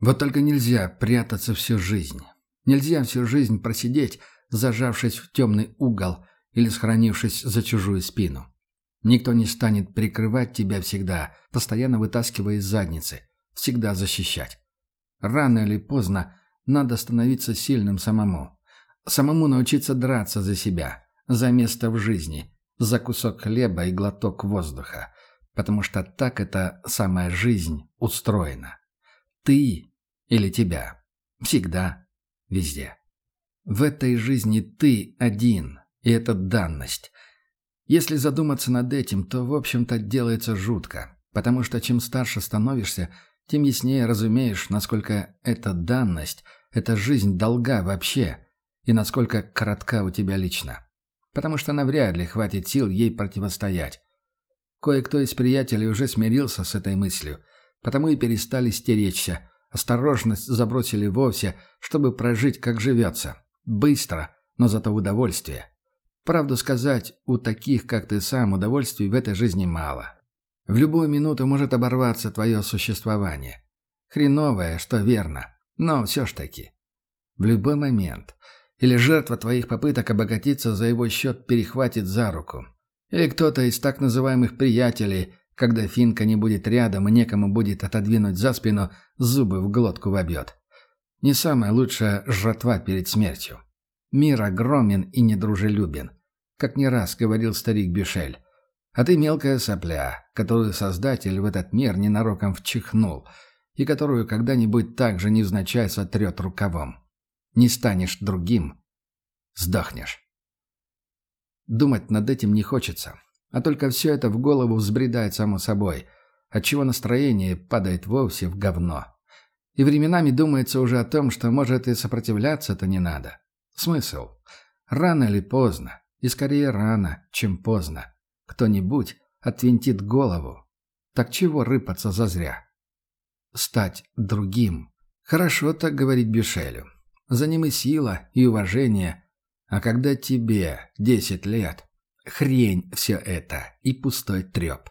Вот только нельзя прятаться всю жизнь. Нельзя всю жизнь просидеть, зажавшись в темный угол или схоронившись за чужую спину. Никто не станет прикрывать тебя всегда, постоянно вытаскивая из задницы, всегда защищать. Рано или поздно надо становиться сильным самому. Самому научиться драться за себя, за место в жизни, за кусок хлеба и глоток воздуха. Потому что так эта самая жизнь устроена. Ты или тебя. Всегда. Везде. В этой жизни ты один, и это данность. Если задуматься над этим, то, в общем-то, делается жутко, потому что чем старше становишься, тем яснее разумеешь, насколько эта данность, эта жизнь долга вообще, и насколько коротка у тебя лично. Потому что навряд ли хватит сил ей противостоять. Кое-кто из приятелей уже смирился с этой мыслью, потому и перестали стеречься, осторожность забросили вовсе, чтобы прожить, как живется. Быстро, но зато удовольствие. Правду сказать, у таких, как ты сам, удовольствий в этой жизни мало. В любую минуту может оборваться твое существование. Хреновое, что верно, но все ж таки. В любой момент. Или жертва твоих попыток обогатиться за его счет перехватит за руку. Или кто-то из так называемых приятелей, когда Финка не будет рядом и некому будет отодвинуть за спину, зубы в глотку вобьет. Не самая лучшая жратва перед смертью. Мир огромен и недружелюбен, как не раз говорил старик Бишель. А ты мелкая сопля, которую Создатель в этот мир ненароком вчихнул, и которую когда-нибудь так же невзначай сотрет рукавом. Не станешь другим — сдохнешь. Думать над этим не хочется, а только все это в голову взбредает само собой, отчего настроение падает вовсе в говно. И временами думается уже о том, что, может, и сопротивляться-то не надо. Смысл? Рано или поздно, и скорее рано, чем поздно, кто-нибудь отвинтит голову. Так чего рыпаться зазря? Стать другим. Хорошо так говорить Бишелю. За ним и сила, и уважение. А когда тебе десять лет, хрень все это и пустой треп.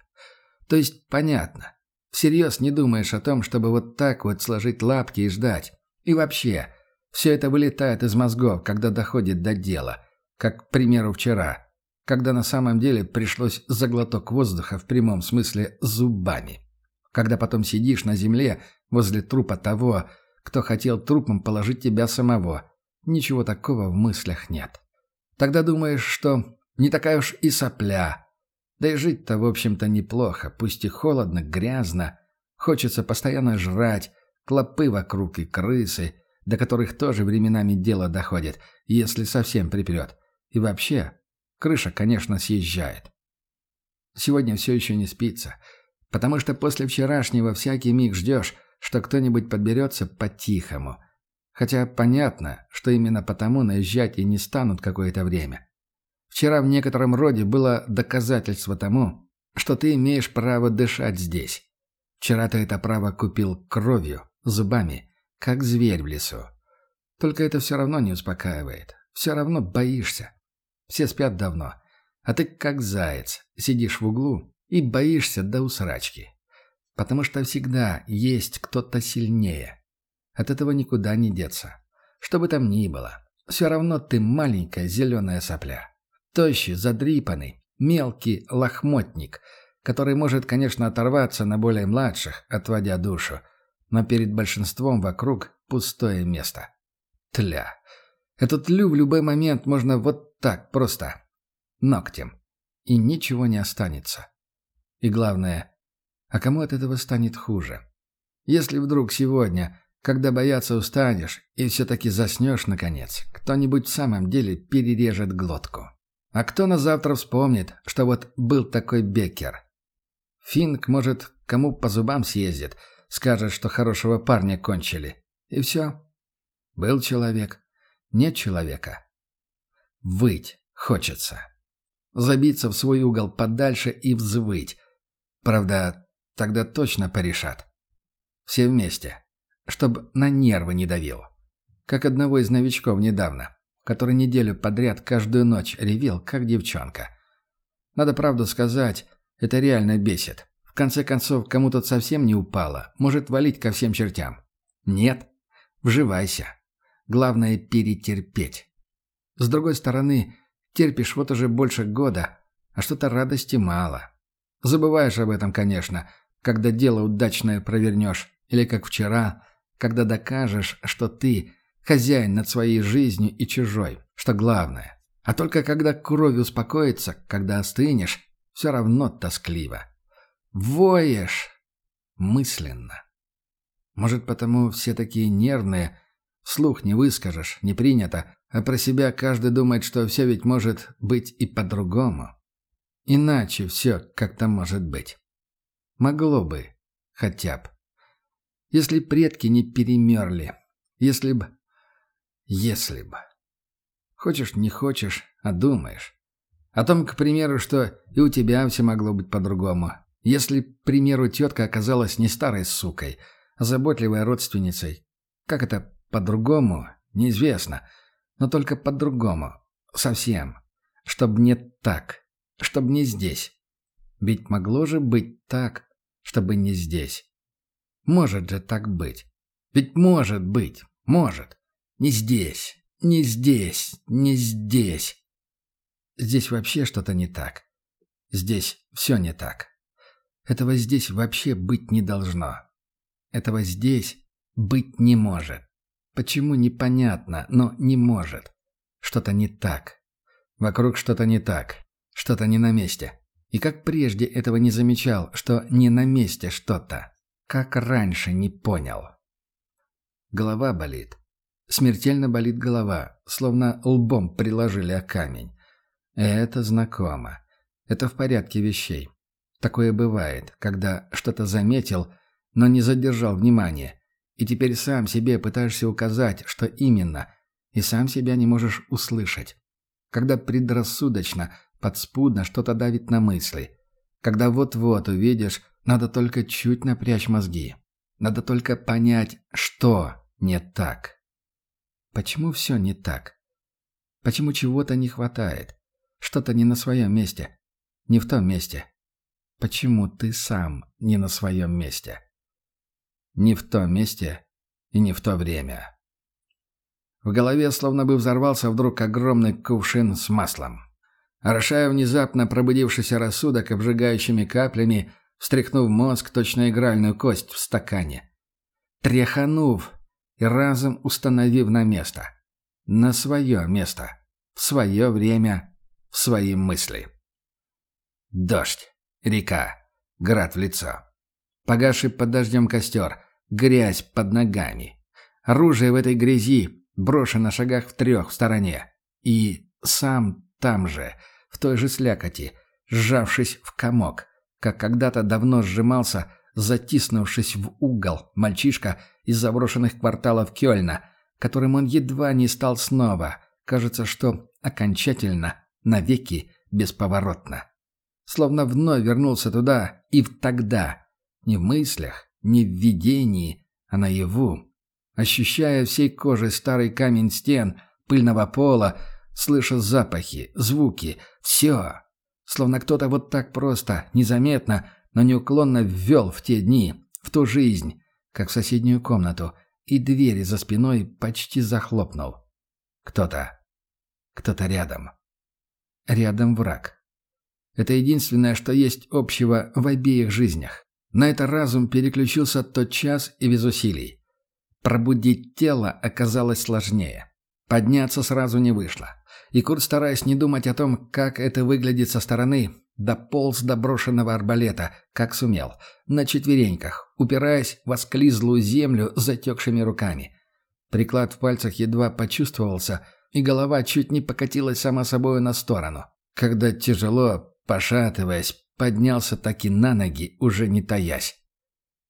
То есть понятно, Всерьез не думаешь о том, чтобы вот так вот сложить лапки и ждать. И вообще, все это вылетает из мозгов, когда доходит до дела. Как, к примеру, вчера, когда на самом деле пришлось заглоток воздуха в прямом смысле зубами. Когда потом сидишь на земле возле трупа того, кто хотел трупом положить тебя самого. Ничего такого в мыслях нет. Тогда думаешь, что не такая уж и сопля, да и жить-то, в общем-то, неплохо, пусть и холодно, грязно. Хочется постоянно жрать, клопы вокруг и крысы, до которых тоже временами дело доходит, если совсем припрет. И вообще, крыша, конечно, съезжает. Сегодня все еще не спится, потому что после вчерашнего всякий миг ждешь, что кто-нибудь подберется по-тихому. Хотя понятно, что именно потому наезжать и не станут какое-то время. Вчера в некотором роде было доказательство тому, что ты имеешь право дышать здесь. Вчера ты это право купил кровью, зубами, как зверь в лесу. Только это все равно не успокаивает. Все равно боишься. Все спят давно. А ты, как заяц, сидишь в углу и боишься до усрачки. Потому что всегда есть кто-то сильнее. От этого никуда не деться. Что бы там ни было, все равно ты маленькая зеленая сопля. Тощий, задрипанный, мелкий лохмотник, который может, конечно, оторваться на более младших, отводя душу, но перед большинством вокруг пустое место. Тля. Эту тлю в любой момент можно вот так просто. Ногтем. И ничего не останется. И главное, а кому от этого станет хуже? Если вдруг сегодня, когда бояться устанешь и все-таки заснешь наконец, кто-нибудь в самом деле перережет глотку. А кто на завтра вспомнит, что вот был такой Беккер? Финк, может, кому по зубам съездит, скажет, что хорошего парня кончили. И все. Был человек, нет человека. Выть хочется. Забиться в свой угол подальше и взвыть. Правда, тогда точно порешат. Все вместе. Чтоб на нервы не давил. Как одного из новичков недавно который неделю подряд каждую ночь ревел, как девчонка. Надо правду сказать, это реально бесит. В конце концов, кому тут совсем не упало, может валить ко всем чертям. Нет. Вживайся. Главное – перетерпеть. С другой стороны, терпишь вот уже больше года, а что-то радости мало. Забываешь об этом, конечно, когда дело удачное провернешь, или как вчера, когда докажешь, что ты хозяин над своей жизнью и чужой, что главное. А только когда кровь успокоится, когда остынешь, все равно тоскливо. Воешь мысленно. Может, потому все такие нервные, слух не выскажешь, не принято, а про себя каждый думает, что все ведь может быть и по-другому. Иначе все как-то может быть. Могло бы, хотя бы. Если предки не перемерли. Если бы... Если бы. Хочешь, не хочешь, а думаешь. О том, к примеру, что и у тебя все могло быть по-другому. Если, к примеру, тетка оказалась не старой сукой, а заботливой родственницей. Как это по-другому, неизвестно. Но только по-другому. Совсем. Чтоб не так. Чтоб не здесь. Ведь могло же быть так, чтобы не здесь. Может же так быть. Ведь может быть. Может. Не здесь. Не здесь. Не здесь. Здесь вообще что-то не так. Здесь все не так. Этого здесь вообще быть не должно. Этого здесь быть не может. Почему непонятно, но не может. Что-то не так. Вокруг что-то не так. Что-то не на месте. И как прежде этого не замечал, что не на месте что-то. Как раньше не понял. Голова болит. Смертельно болит голова, словно лбом приложили о камень. Это знакомо. Это в порядке вещей. Такое бывает, когда что-то заметил, но не задержал внимания, и теперь сам себе пытаешься указать, что именно, и сам себя не можешь услышать. Когда предрассудочно – подспудно что-то давит на мысли. Когда вот-вот увидишь, надо только чуть напрячь мозги. Надо только понять, что не так. Почему все не так? Почему чего-то не хватает? Что-то не на своем месте. Не в том месте. Почему ты сам не на своем месте? Не в том месте и не в то время. В голове словно бы взорвался вдруг огромный кувшин с маслом. Орошая внезапно пробудившийся рассудок обжигающими каплями, встряхнув мозг, точно игральную кость в стакане. Тряханув и разом установив на место. На свое место. В свое время. В свои мысли. Дождь. Река. Град в лицо. Погаший под дождем костер. Грязь под ногами. Оружие в этой грязи брошено шагах в трех в стороне. И сам там же, в той же слякоти, сжавшись в комок, как когда-то давно сжимался, затиснувшись в угол, мальчишка из заброшенных кварталов Кёльна, которым он едва не стал снова, кажется, что окончательно, навеки, бесповоротно. Словно вновь вернулся туда и в тогда, не в мыслях, не в видении, а наяву, ощущая всей кожей старый камень стен, пыльного пола, слыша запахи, звуки, все. Словно кто-то вот так просто, незаметно, но неуклонно ввел в те дни, в ту жизнь, как в соседнюю комнату, и двери за спиной почти захлопнул. Кто-то. Кто-то рядом. Рядом враг. Это единственное, что есть общего в обеих жизнях. На это разум переключился тот час и без усилий. Пробудить тело оказалось сложнее. Подняться сразу не вышло и Курт, стараясь не думать о том, как это выглядит со стороны, дополз до брошенного арбалета, как сумел, на четвереньках, упираясь в осклизлую землю затекшими руками. Приклад в пальцах едва почувствовался, и голова чуть не покатилась сама собою на сторону. Когда тяжело, пошатываясь, поднялся таки на ноги, уже не таясь.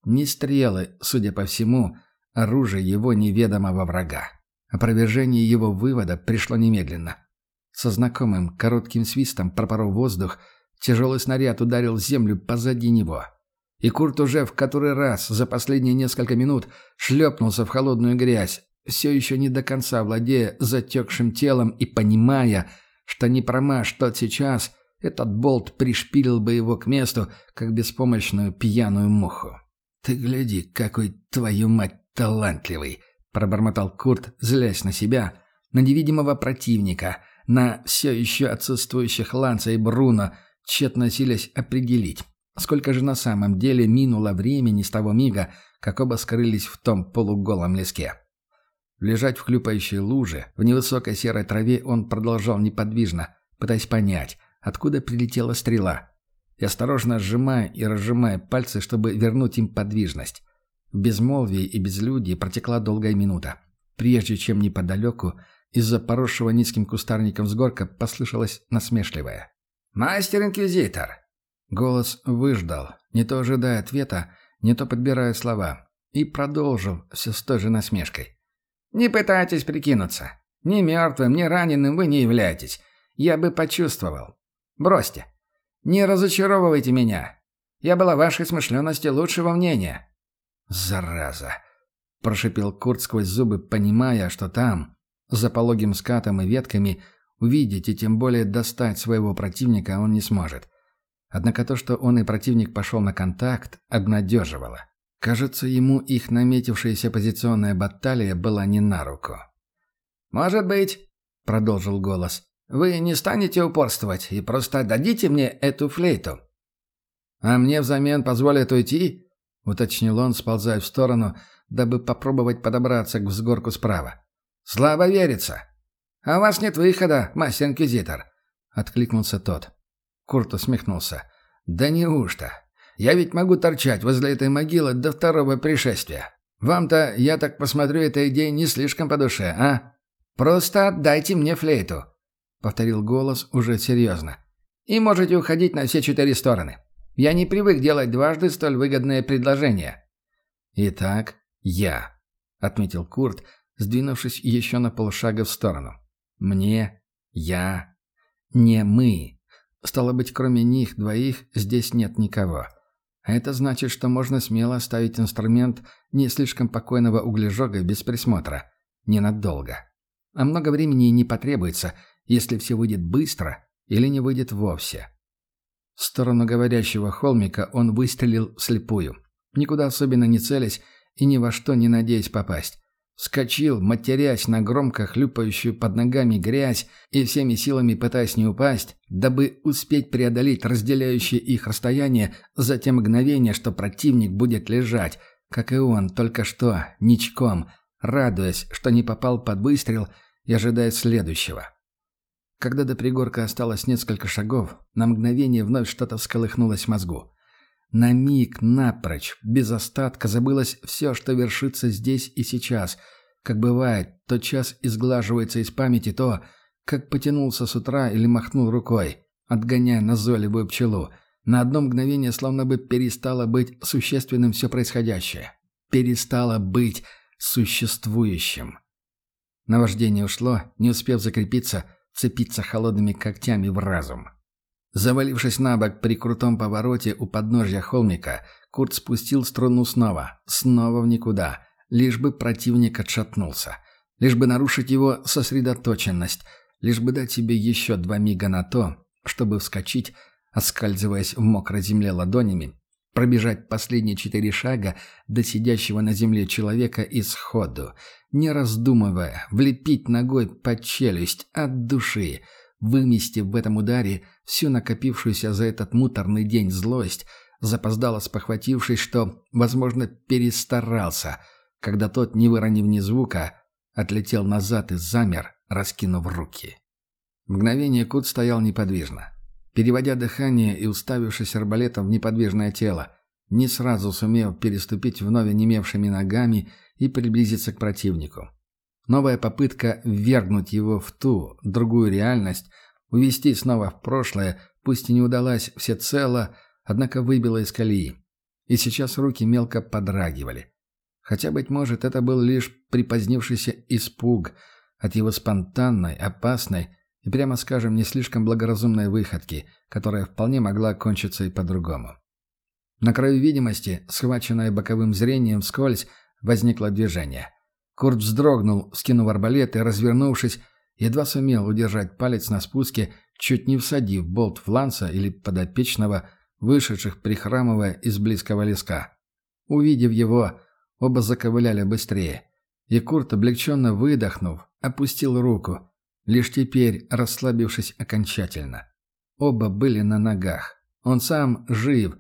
Не стрелы, судя по всему, оружие его неведомого врага. Опровержение его вывода пришло немедленно. Со знакомым коротким свистом пропорол воздух, тяжелый снаряд ударил землю позади него. И Курт уже в который раз за последние несколько минут шлепнулся в холодную грязь, все еще не до конца владея затекшим телом и понимая, что не промажь тот сейчас, этот болт пришпилил бы его к месту, как беспомощную пьяную муху. «Ты гляди, какой, твою мать, талантливый», — пробормотал Курт, злясь на себя, на невидимого противника, на все еще отсутствующих Ланца и Бруно, тщетно силясь определить, сколько же на самом деле минуло времени с того мига, как оба скрылись в том полуголом леске. Лежать в хлюпающей луже, в невысокой серой траве он продолжал неподвижно, пытаясь понять, откуда прилетела стрела, и осторожно сжимая и разжимая пальцы, чтобы вернуть им подвижность. В безмолвии и безлюдии протекла долгая минута, прежде чем неподалеку из-за поросшего низким кустарником сгорка послышалось насмешливое. «Мастер-инквизитор!» Голос выждал, не то ожидая ответа, не то подбирая слова, и продолжил все с той же насмешкой. Не пытайтесь прикинуться. Ни мертвым, ни раненым вы не являетесь. Я бы почувствовал. Бросьте. Не разочаровывайте меня. Я была вашей смышленности лучшего мнения». «Зараза!» – прошипел Курт сквозь зубы, понимая, что там, за пологим скатом и ветками, увидеть и тем более достать своего противника он не сможет. Однако то, что он и противник пошел на контакт, обнадеживало. Кажется, ему их наметившаяся позиционная баталия была не на руку. «Может быть», — продолжил голос, — «вы не станете упорствовать и просто дадите мне эту флейту». «А мне взамен позволят уйти?» — уточнил он, сползая в сторону, дабы попробовать подобраться к взгорку справа. «Слабо верится». «А у вас нет выхода, мастер-инквизитор», — откликнулся тот. Курт усмехнулся. «Да неужто? Я ведь могу торчать возле этой могилы до второго пришествия. Вам-то, я так посмотрю, эта идея не слишком по душе, а? Просто отдайте мне флейту», — повторил голос уже серьезно. «И можете уходить на все четыре стороны. Я не привык делать дважды столь выгодное предложение». «Итак, я», — отметил Курт, сдвинувшись еще на полшага в сторону. «Мне, я, не мы. Стало быть, кроме них двоих здесь нет никого». А это значит, что можно смело оставить инструмент не слишком покойного углежога без присмотра. Ненадолго. А много времени не потребуется, если все выйдет быстро или не выйдет вовсе. В сторону говорящего холмика он выстрелил вслепую, никуда особенно не целясь и ни во что не надеясь попасть. Вскочил, матерясь на громко хлюпающую под ногами грязь и всеми силами пытаясь не упасть, дабы успеть преодолеть разделяющее их расстояние за те мгновения, что противник будет лежать, как и он только что, ничком, радуясь, что не попал под выстрел и ожидая следующего. Когда до пригорка осталось несколько шагов, на мгновение вновь что-то всколыхнулось в мозгу. На миг, напрочь, без остатка забылось все, что вершится здесь и сейчас. Как бывает, тот час изглаживается из памяти то, как потянулся с утра или махнул рукой, отгоняя назойливую пчелу. На одно мгновение словно бы перестало быть существенным все происходящее. Перестало быть существующим. Наваждение ушло, не успев закрепиться, цепиться холодными когтями в разум. Завалившись на бок при крутом повороте у подножья холмика, Курт спустил струну снова, снова в никуда, лишь бы противник отшатнулся, лишь бы нарушить его сосредоточенность, лишь бы дать себе еще два мига на то, чтобы вскочить, оскальзываясь в мокрой земле ладонями, пробежать последние четыре шага до сидящего на земле человека и сходу, не раздумывая, влепить ногой под челюсть от души — вымести в этом ударе всю накопившуюся за этот муторный день злость, запоздало спохватившись, что, возможно, перестарался, когда тот, не выронив ни звука, отлетел назад и замер, раскинув руки. Мгновение Кут стоял неподвижно, переводя дыхание и уставившись арбалетом в неподвижное тело, не сразу сумев переступить вновь онемевшими ногами и приблизиться к противнику. Новая попытка ввергнуть его в ту, другую реальность, увести снова в прошлое, пусть и не удалась всецело, однако выбила из колеи. И сейчас руки мелко подрагивали. Хотя, быть может, это был лишь припозднившийся испуг от его спонтанной, опасной и, прямо скажем, не слишком благоразумной выходки, которая вполне могла кончиться и по-другому. На краю видимости, схваченное боковым зрением вскользь, возникло движение. Курт вздрогнул, скинув арбалет и, развернувшись, едва сумел удержать палец на спуске, чуть не всадив болт фланца или подопечного, вышедших, прихрамывая из близкого леска. Увидев его, Оба заковыляли быстрее. И Курт, облегченно выдохнув, опустил руку, лишь теперь расслабившись окончательно. Оба были на ногах. Он сам жив.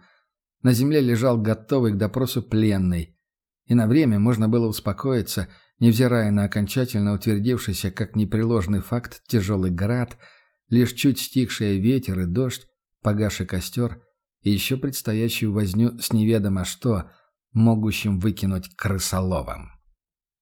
На земле лежал готовый к допросу пленный. И на время можно было успокоиться, невзирая на окончательно утвердившийся как непреложный факт тяжелый град, лишь чуть стихший ветер и дождь, погаший костер и еще предстоящую возню с неведомо что, могущим выкинуть крысоловом.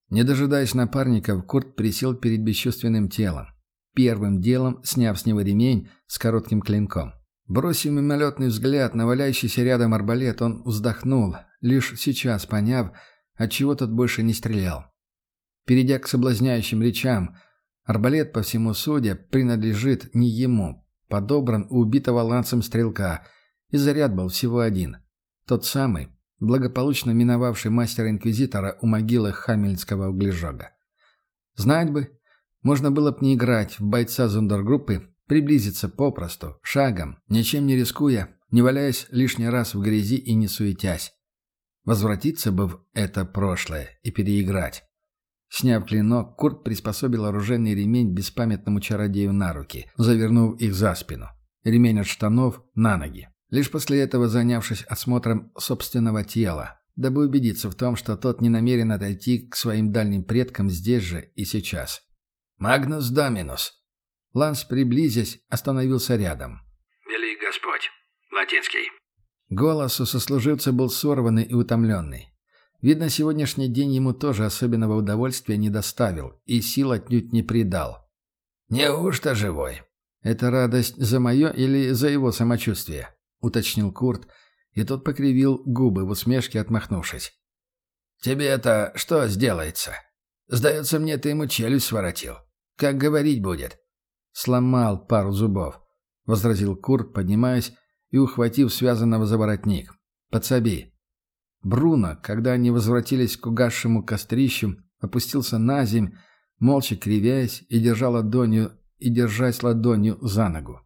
Не дожидаясь напарников, Курт присел перед бесчувственным телом, первым делом сняв с него ремень с коротким клинком. Бросив мимолетный взгляд на валяющийся рядом арбалет, он вздохнул, лишь сейчас поняв, отчего тот больше не стрелял. Перейдя к соблазняющим речам, арбалет, по всему судя, принадлежит не ему, подобран у убитого ланцем стрелка, и заряд был всего один. Тот самый, благополучно миновавший мастера-инквизитора у могилы Хамельского углежога. Знать бы, можно было бы не играть в бойца зундергруппы, приблизиться попросту, шагом, ничем не рискуя, не валяясь лишний раз в грязи и не суетясь. Возвратиться бы в это прошлое и переиграть. Сняв клинок, Курт приспособил оружейный ремень беспамятному чародею на руки, завернув их за спину. Ремень от штанов на ноги. Лишь после этого занявшись осмотром собственного тела, дабы убедиться в том, что тот не намерен отойти к своим дальним предкам здесь же и сейчас. «Магнус Доминус!» Ланс, приблизясь, остановился рядом. «Вели Господь!» Латинский. Голос у сослуживца был сорванный и утомленный. Видно, сегодняшний день ему тоже особенного удовольствия не доставил и сил отнюдь не придал. «Неужто живой?» «Это радость за мое или за его самочувствие?» — уточнил Курт, и тот покривил губы в усмешке, отмахнувшись. «Тебе это что сделается? Сдается мне, ты ему челюсть своротил. Как говорить будет?» «Сломал пару зубов», — возразил Курт, поднимаясь и ухватив связанного за воротник. «Подсоби». Бруно, когда они возвратились к угасшему кострищу, опустился на земь, молча кривяясь и держа ладонью, и держась ладонью за ногу.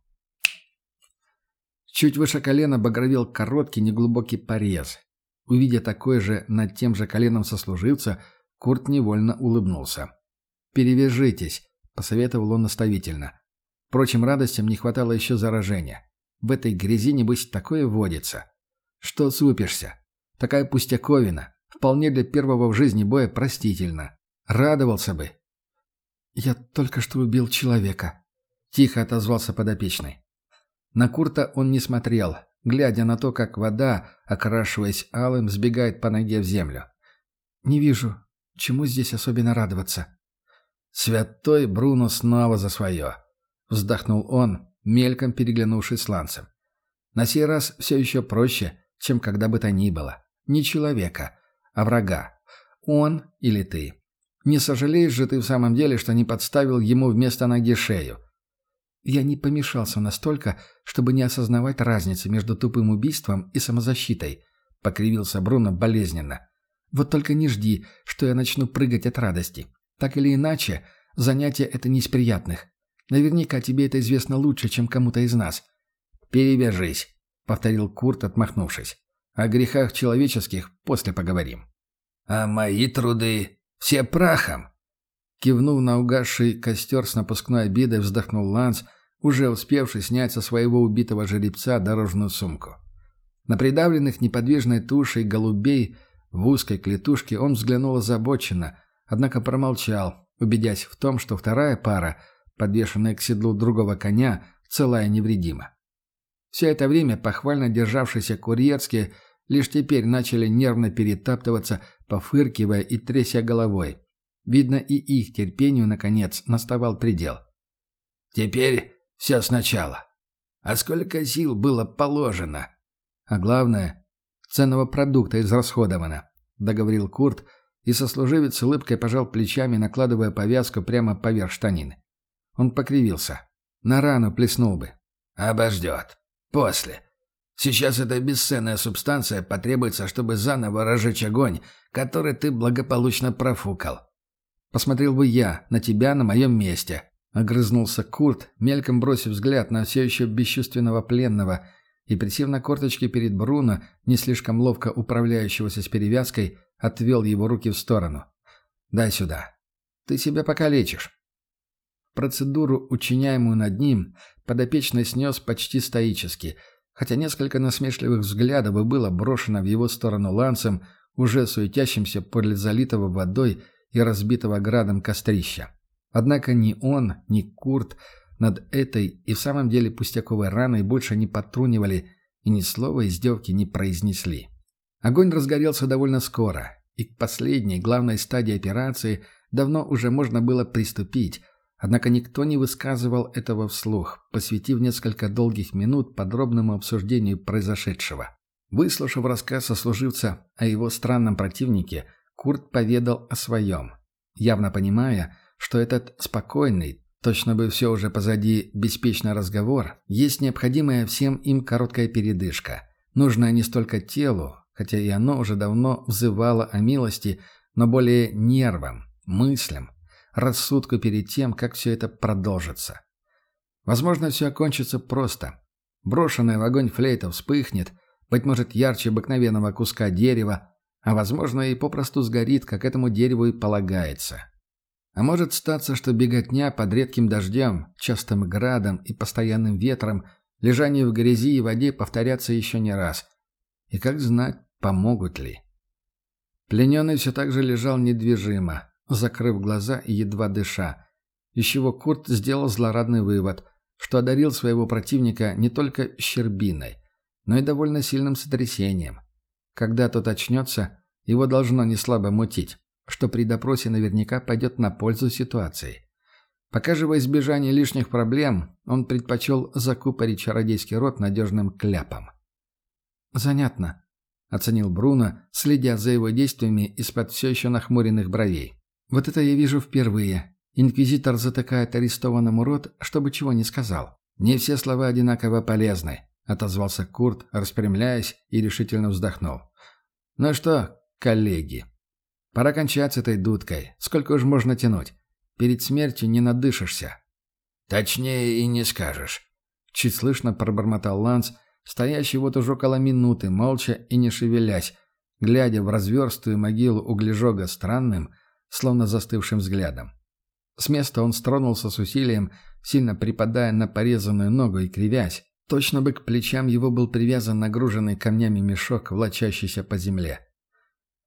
Чуть выше колена багровел короткий неглубокий порез. Увидя такой же над тем же коленом сослуживца, Курт невольно улыбнулся. «Перевяжитесь», — посоветовал он наставительно. Впрочем, радостям не хватало еще заражения. В этой грязи, небось, такое водится. Что супишься? Такая пустяковина. Вполне для первого в жизни боя простительно. Радовался бы. «Я только что убил человека», — тихо отозвался подопечный. На Курта он не смотрел, глядя на то, как вода, окрашиваясь алым, сбегает по ноге в землю. «Не вижу, чему здесь особенно радоваться». «Святой Бруно снова за свое», — вздохнул он, мельком переглянувшись с Лансом. «На сей раз все еще проще, чем когда бы то ни было. Не человека, а врага. Он или ты. Не сожалеешь же ты в самом деле, что не подставил ему вместо ноги шею?» Я не помешался настолько, чтобы не осознавать разницы между тупым убийством и самозащитой. Покривился Бруно болезненно. Вот только не жди, что я начну прыгать от радости. Так или иначе, занятие это не из приятных. Наверняка тебе это известно лучше, чем кому-то из нас. «Перевяжись», — повторил Курт, отмахнувшись. «О грехах человеческих после поговорим». «А мои труды все прахом?» Кивнув на угасший костер с напускной обидой, вздохнул Ланс, уже успевший снять со своего убитого жеребца дорожную сумку. На придавленных неподвижной тушей голубей в узкой клетушке он взглянул озабоченно, однако промолчал, убедясь в том, что вторая пара, подвешенная к седлу другого коня, целая невредима. Все это время похвально державшиеся курьерские лишь теперь начали нервно перетаптываться, пофыркивая и тряся головой, Видно, и их терпению, наконец, наставал предел. «Теперь все сначала. А сколько сил было положено?» «А главное, ценного продукта израсходовано», — договорил Курт, и сослуживец с улыбкой пожал плечами, накладывая повязку прямо поверх штанины. Он покривился. На рану плеснул бы. «Обождет. После. Сейчас эта бесценная субстанция потребуется, чтобы заново разжечь огонь, который ты благополучно профукал. Посмотрел бы я на тебя на моем месте», — огрызнулся Курт, мельком бросив взгляд на все еще бесчувственного пленного и, присев на корточки перед Бруно, не слишком ловко управляющегося с перевязкой, отвел его руки в сторону. «Дай сюда. Ты себя покалечишь». Процедуру, учиняемую над ним, подопечный снес почти стоически, хотя несколько насмешливых взглядов и было брошено в его сторону ланцем, уже суетящимся подле залитого водой и разбитого градом кострища. Однако ни он, ни Курт над этой и в самом деле пустяковой раной больше не потрунивали и ни слова издевки не произнесли. Огонь разгорелся довольно скоро, и к последней, главной стадии операции давно уже можно было приступить, однако никто не высказывал этого вслух, посвятив несколько долгих минут подробному обсуждению произошедшего. Выслушав рассказ сослуживца о его странном противнике, Курт поведал о своем, явно понимая, что этот спокойный, точно бы все уже позади, беспечный разговор, есть необходимая всем им короткая передышка, нужная не столько телу, хотя и оно уже давно взывало о милости, но более нервам, мыслям, рассудку перед тем, как все это продолжится. Возможно, все окончится просто. Брошенная в огонь флейта вспыхнет, быть может, ярче обыкновенного куска дерева, а возможно и попросту сгорит, как этому дереву и полагается. А может статься, что беготня под редким дождем, частым градом и постоянным ветром, лежание в грязи и воде повторятся еще не раз. И как знать, помогут ли. Плененный все так же лежал недвижимо, закрыв глаза и едва дыша, из чего Курт сделал злорадный вывод, что одарил своего противника не только щербиной, но и довольно сильным сотрясением. Когда тот очнется, его должно неслабо мутить что при допросе наверняка пойдет на пользу ситуации. Пока же во избежание лишних проблем он предпочел закупорить чародейский рот надежным кляпом. «Занятно», — оценил Бруно, следя за его действиями из-под все еще нахмуренных бровей. «Вот это я вижу впервые. Инквизитор затыкает арестованному рот, чтобы чего не сказал. Не все слова одинаково полезны», — отозвался Курт, распрямляясь и решительно вздохнул. «Ну что, коллеги, Пора кончать с этой дудкой. Сколько уж можно тянуть? Перед смертью не надышишься. Точнее и не скажешь. Чуть слышно пробормотал Ланс, стоящий вот уже около минуты, молча и не шевелясь, глядя в разверстую могилу углежога странным, словно застывшим взглядом. С места он стронулся с усилием, сильно припадая на порезанную ногу и кривясь. Точно бы к плечам его был привязан нагруженный камнями мешок, влачащийся по земле.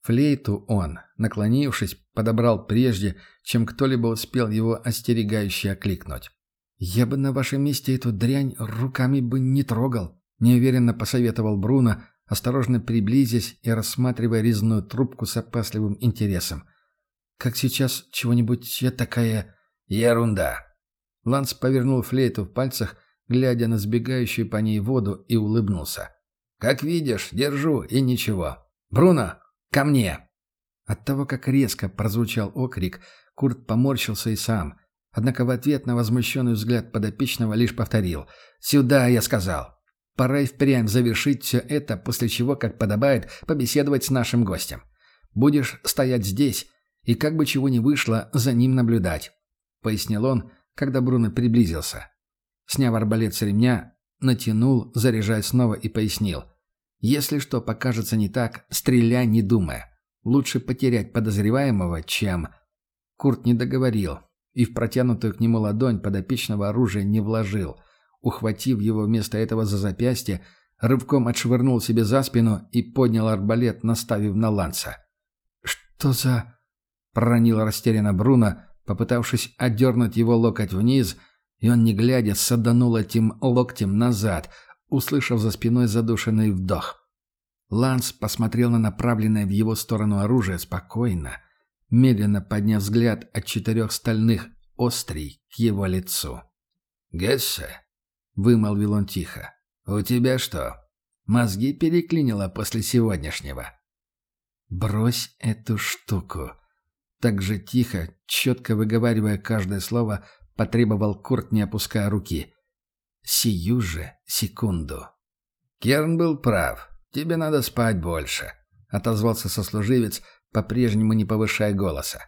Флейту он, наклонившись, подобрал прежде, чем кто-либо успел его остерегающе окликнуть. «Я бы на вашем месте эту дрянь руками бы не трогал», — неуверенно посоветовал Бруно, осторожно приблизясь и рассматривая резную трубку с опасливым интересом. «Как сейчас чего-нибудь такая...» «Ерунда!» Ланс повернул флейту в пальцах, глядя на сбегающую по ней воду, и улыбнулся. «Как видишь, держу, и ничего. Бруно, «Ко мне!» От того, как резко прозвучал окрик, Курт поморщился и сам. Однако в ответ на возмущенный взгляд подопечного лишь повторил. «Сюда!» — я сказал. «Пора и впрямь завершить все это, после чего, как подобает, побеседовать с нашим гостем. Будешь стоять здесь и, как бы чего ни вышло, за ним наблюдать», — пояснил он, когда Бруно приблизился. Сняв арбалет с ремня, натянул, заряжая снова и пояснил. Если что покажется не так, стреляй, не думая. Лучше потерять подозреваемого, чем... Курт не договорил и в протянутую к нему ладонь подопечного оружия не вложил. Ухватив его вместо этого за запястье, рывком отшвырнул себе за спину и поднял арбалет, наставив на ланца. «Что за...» — проронил растерянно Бруно, попытавшись отдернуть его локоть вниз, и он, не глядя, саданул этим локтем назад, услышав за спиной задушенный вдох. Ланс посмотрел на направленное в его сторону оружие спокойно, медленно подняв взгляд от четырех стальных острий к его лицу. «Гессе», — вымолвил он тихо, — «у тебя что, мозги переклинило после сегодняшнего?» «Брось эту штуку», — так же тихо, четко выговаривая каждое слово, потребовал Курт, не опуская руки. Сию же секунду. Керн был прав. Тебе надо спать больше, отозвался сослуживец, по-прежнему не повышая голоса.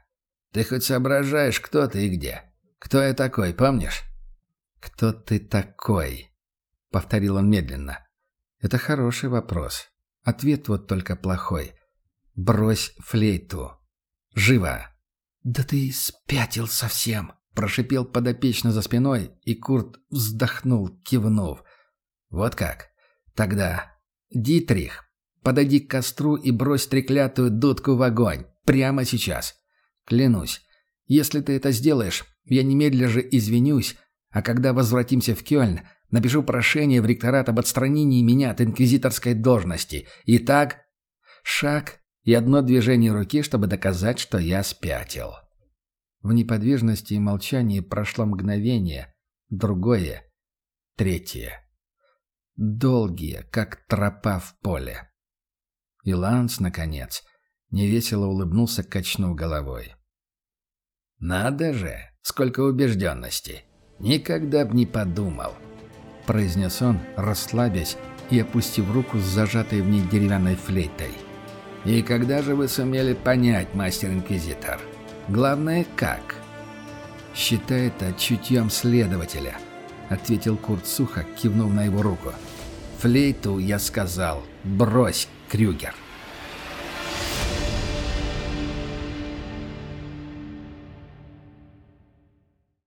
Ты хоть соображаешь, кто ты и где? Кто я такой, помнишь? Кто ты такой? повторил он медленно. Это хороший вопрос. Ответ вот только плохой. Брось флейту. Живо!» «Да ты спятил совсем!» — прошипел подопечно за спиной, и Курт вздохнул, кивнув. «Вот как? Тогда, Дитрих, подойди к костру и брось треклятую дудку в огонь. Прямо сейчас. Клянусь, если ты это сделаешь, я немедля же извинюсь, а когда возвратимся в Кёльн, напишу прошение в ректорат об отстранении меня от инквизиторской должности. Итак, шаг и одно движение руки, чтобы доказать, что я спятил. В неподвижности и молчании прошло мгновение, другое, третье. Долгие, как тропа в поле. И Ланс, наконец, невесело улыбнулся, качнув головой. «Надо же, сколько убежденности! Никогда б не подумал!» произнес он, расслабясь и опустив руку с зажатой в ней деревянной флейтой. «И когда же вы сумели понять, мастер-инквизитор? Главное, как?» «Считай это чутьем следователя», — ответил Курт сухо, кивнув на его руку. «Флейту я сказал, брось, Крюгер».